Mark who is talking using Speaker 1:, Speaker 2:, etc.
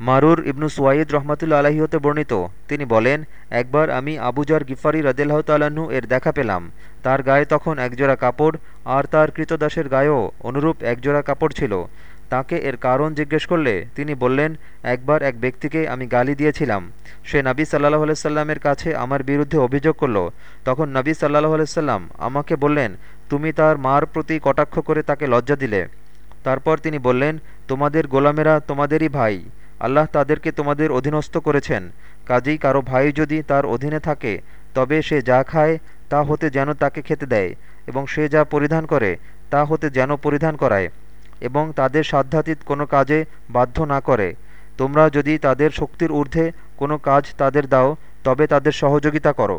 Speaker 1: মারুর ইবনু সোয়াইদ রহমতুল্লা আলাহি হতে বর্ণিত। তিনি বলেন, একবার আমি আবুজার গিফারি রদেলাহ তাল্লাহ্ন এর দেখা পেলাম। তার গায়ে তখন একজোড়া কাপড় আর তার কৃতদাসের গায়েও অনুরূপ একজোড়া কাপড় ছিল। তাকে এর কারণ জিজ্ঞেস করলে তিনি বললেন, একবার এক ব্যক্তিকে আমি গালি দিয়েছিলাম। সে নবী সাল্লাহ আলাইসাল্লামের কাছে আমার বিরুদ্ধে অভিযোগ করল। তখন নবী সাল্লাহ আলাইসাল্লাম আমাকে বললেন, তুমি তার মার প্রতি কটাক্ষ করে তাকে লজ্জা দিলে। তারপর তিনি বললেন, তোমাদের গোলামেরা তোমাদেরই ভাই। আল্লাহ তাদেরকে তোমাদের অধীনস্থ করেছেন। কাজেই কারও ভাই যদি তার অধীনে থাকে, তবে সে যা খায়, তা হতে যেন তাকে খেতে দেয়, এবং সে যা পরিধান করে, তা হতে যেন পরিধান করায়, এবং তাদের সাধ্যাতীত কোনো কাজে বাধ্য না করে। তোমরা যদি তাদের শক্তির ঊর্ধ্বে কোনো কাজ তাদের দাও, তবে তাদের সহযোগিতা করো।